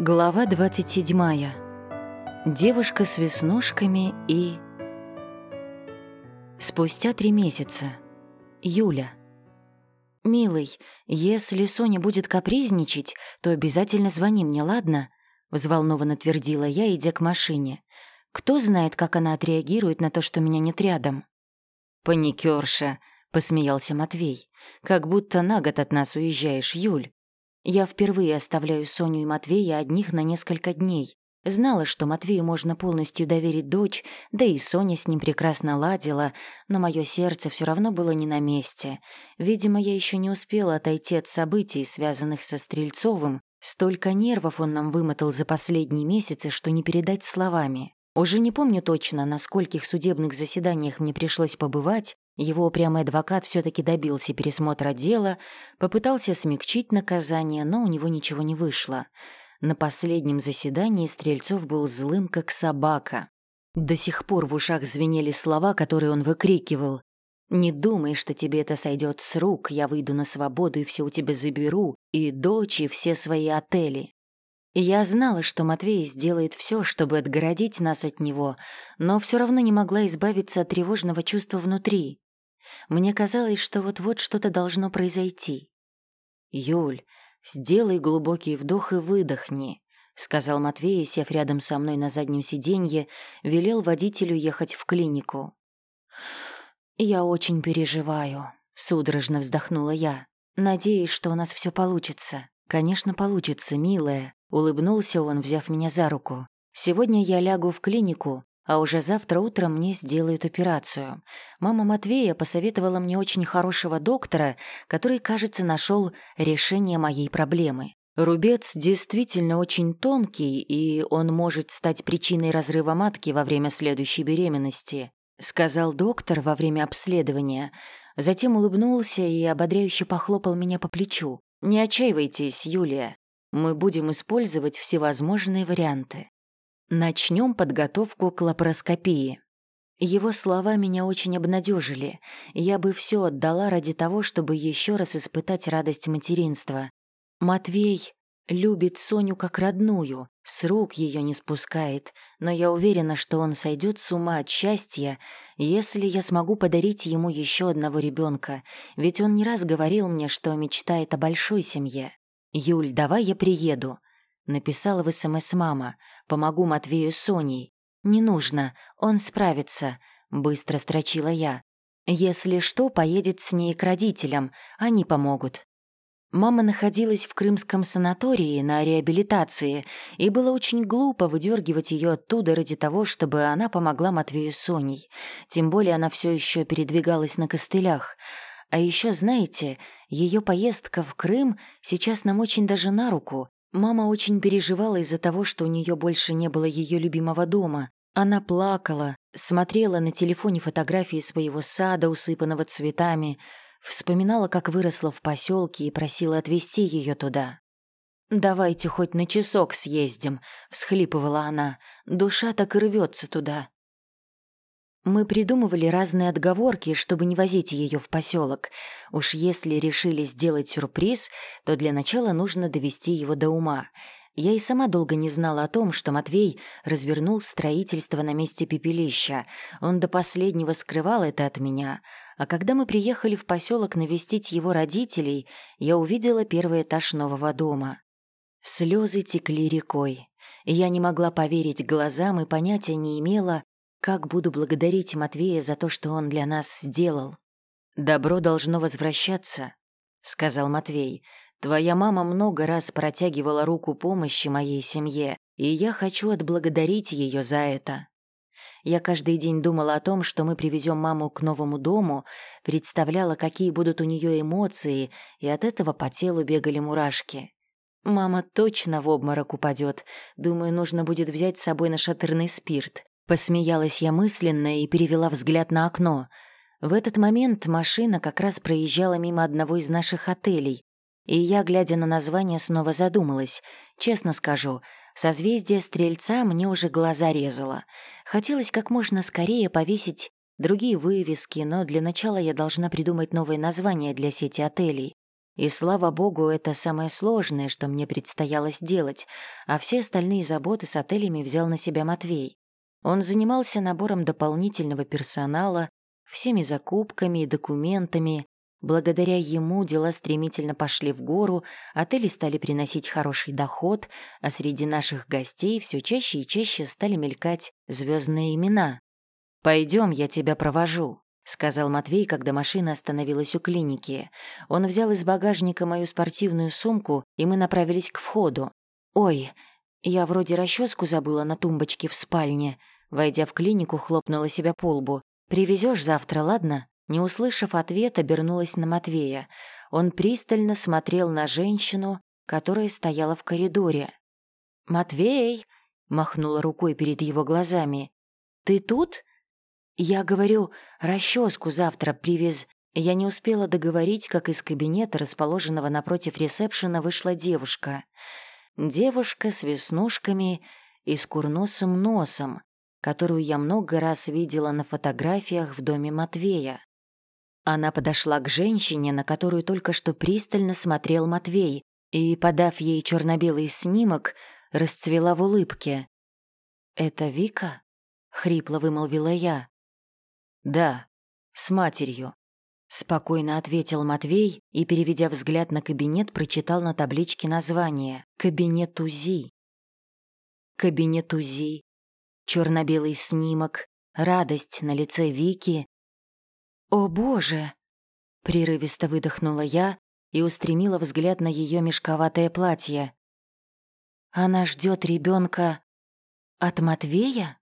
Глава 27. Девушка с веснушками и... Спустя три месяца. Юля. «Милый, если Соня будет капризничать, то обязательно звони мне, ладно?» Взволнованно твердила я, идя к машине. «Кто знает, как она отреагирует на то, что меня нет рядом?» «Паникерша», — посмеялся Матвей. «Как будто на год от нас уезжаешь, Юль. Я впервые оставляю Соню и Матвея одних на несколько дней. Знала, что Матвею можно полностью доверить дочь, да и Соня с ним прекрасно ладила, но мое сердце все равно было не на месте. Видимо, я еще не успела отойти от событий, связанных со Стрельцовым. Столько нервов он нам вымотал за последние месяцы, что не передать словами. Уже не помню точно, на скольких судебных заседаниях мне пришлось побывать, его упрямый адвокат все-таки добился пересмотра дела, попытался смягчить наказание, но у него ничего не вышло. На последнем заседании Стрельцов был злым, как собака. До сих пор в ушах звенели слова, которые он выкрикивал. «Не думай, что тебе это сойдет с рук, я выйду на свободу и все у тебя заберу, и дочь, и все свои отели». Я знала, что Матвей сделает все, чтобы отгородить нас от него, но все равно не могла избавиться от тревожного чувства внутри. Мне казалось, что вот-вот что-то должно произойти. «Юль, сделай глубокий вдох и выдохни», — сказал Матвей, сев рядом со мной на заднем сиденье, велел водителю ехать в клинику. «Я очень переживаю», — судорожно вздохнула я. «Надеюсь, что у нас все получится». «Конечно, получится, милая», — улыбнулся он, взяв меня за руку. «Сегодня я лягу в клинику, а уже завтра утром мне сделают операцию. Мама Матвея посоветовала мне очень хорошего доктора, который, кажется, нашел решение моей проблемы. Рубец действительно очень тонкий, и он может стать причиной разрыва матки во время следующей беременности, сказал доктор во время обследования. Затем улыбнулся и ободряюще похлопал меня по плечу. «Не отчаивайтесь, Юлия. Мы будем использовать всевозможные варианты. Начнем подготовку к лапароскопии. Его слова меня очень обнадежили. Я бы все отдала ради того, чтобы еще раз испытать радость материнства. Матвей любит Соню как родную, с рук ее не спускает, но я уверена, что он сойдет с ума от счастья, если я смогу подарить ему еще одного ребенка, ведь он не раз говорил мне, что мечтает о большой семье. «Юль, давай я приеду», — написала в СМС мама — Помогу Матвею с Соней. Не нужно, он справится, быстро строчила я. Если что, поедет с ней к родителям, они помогут. Мама находилась в крымском санатории на реабилитации, и было очень глупо выдергивать ее оттуда ради того, чтобы она помогла Матвею с Соней. Тем более она все еще передвигалась на костылях. А еще, знаете, ее поездка в Крым сейчас нам очень даже на руку. Мама очень переживала из-за того, что у нее больше не было ее любимого дома. Она плакала, смотрела на телефоне фотографии своего сада, усыпанного цветами, вспоминала, как выросла в поселке и просила отвезти ее туда. «Давайте хоть на часок съездим», — всхлипывала она. «Душа так и рвется туда». Мы придумывали разные отговорки, чтобы не возить ее в поселок. Уж если решили сделать сюрприз, то для начала нужно довести его до ума. Я и сама долго не знала о том, что Матвей развернул строительство на месте пепелища. Он до последнего скрывал это от меня. А когда мы приехали в поселок навестить его родителей, я увидела первый этаж нового дома. Слезы текли рекой. Я не могла поверить глазам и понятия не имела, как буду благодарить Матвея за то, что он для нас сделал? Добро должно возвращаться, сказал Матвей. Твоя мама много раз протягивала руку помощи моей семье, и я хочу отблагодарить ее за это. Я каждый день думала о том, что мы привезем маму к новому дому, представляла, какие будут у нее эмоции, и от этого по телу бегали мурашки. Мама точно в обморок упадет. Думаю, нужно будет взять с собой нашатырный спирт. Посмеялась я мысленно и перевела взгляд на окно. В этот момент машина как раз проезжала мимо одного из наших отелей, и я, глядя на название, снова задумалась. Честно скажу, созвездие Стрельца мне уже глаза резало. Хотелось как можно скорее повесить другие вывески, но для начала я должна придумать новое название для сети отелей. И слава богу, это самое сложное, что мне предстояло сделать, а все остальные заботы с отелями взял на себя Матвей. Он занимался набором дополнительного персонала, всеми закупками и документами. Благодаря ему дела стремительно пошли в гору, отели стали приносить хороший доход, а среди наших гостей все чаще и чаще стали мелькать звездные имена. «Пойдем, я тебя провожу», — сказал Матвей, когда машина остановилась у клиники. Он взял из багажника мою спортивную сумку, и мы направились к входу. «Ой, я вроде расческу забыла на тумбочке в спальне», Войдя в клинику, хлопнула себя по лбу. «Привезешь завтра, ладно?» Не услышав ответ, обернулась на Матвея. Он пристально смотрел на женщину, которая стояла в коридоре. «Матвей!» — махнула рукой перед его глазами. «Ты тут?» «Я говорю, расческу завтра привез...» Я не успела договорить, как из кабинета, расположенного напротив ресепшена, вышла девушка. Девушка с веснушками и с курносым носом, которую я много раз видела на фотографиях в доме Матвея. Она подошла к женщине, на которую только что пристально смотрел Матвей, и, подав ей черно-белый снимок, расцвела в улыбке. «Это Вика?» — хрипло вымолвила я. «Да, с матерью», — спокойно ответил Матвей и, переведя взгляд на кабинет, прочитал на табличке название «Кабинет УЗИ». Кабинет УЗИ черно-белый снимок, радость на лице Вики. «О, Боже!» — прерывисто выдохнула я и устремила взгляд на ее мешковатое платье. «Она ждет ребенка от Матвея?»